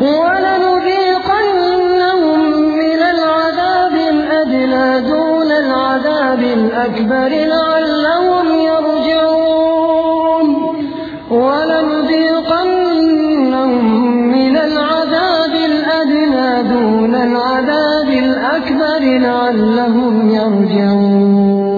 ولنذيقنهم من العذاب الأدنى دون العذاب الأكبر لعلهم يرجعون. ولنذيقنهم من العذاب الأدنى دون العذاب الأكبر لعلهم يرجعون.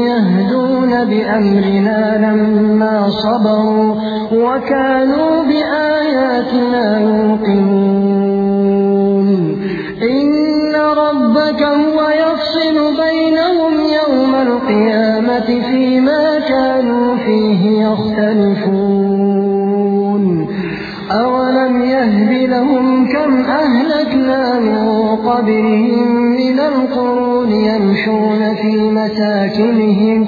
بأمرنا لما صبروا وكانوا بآياتنا يوقنون. إن ربك هو يفصل بينهم يوم القيامة فيما كانوا فيه يختلفون. أولم يهد لهم كم أهلكنا من قبلهم من القرون يمشون في مساكنهم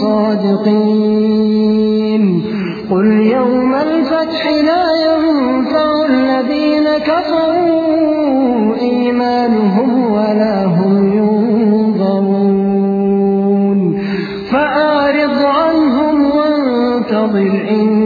صادقين. قل يوم الفتح لا ينفع الذين كفروا إيمانهم ولا هم ينظرون. فأعرض عنهم وانتظر إن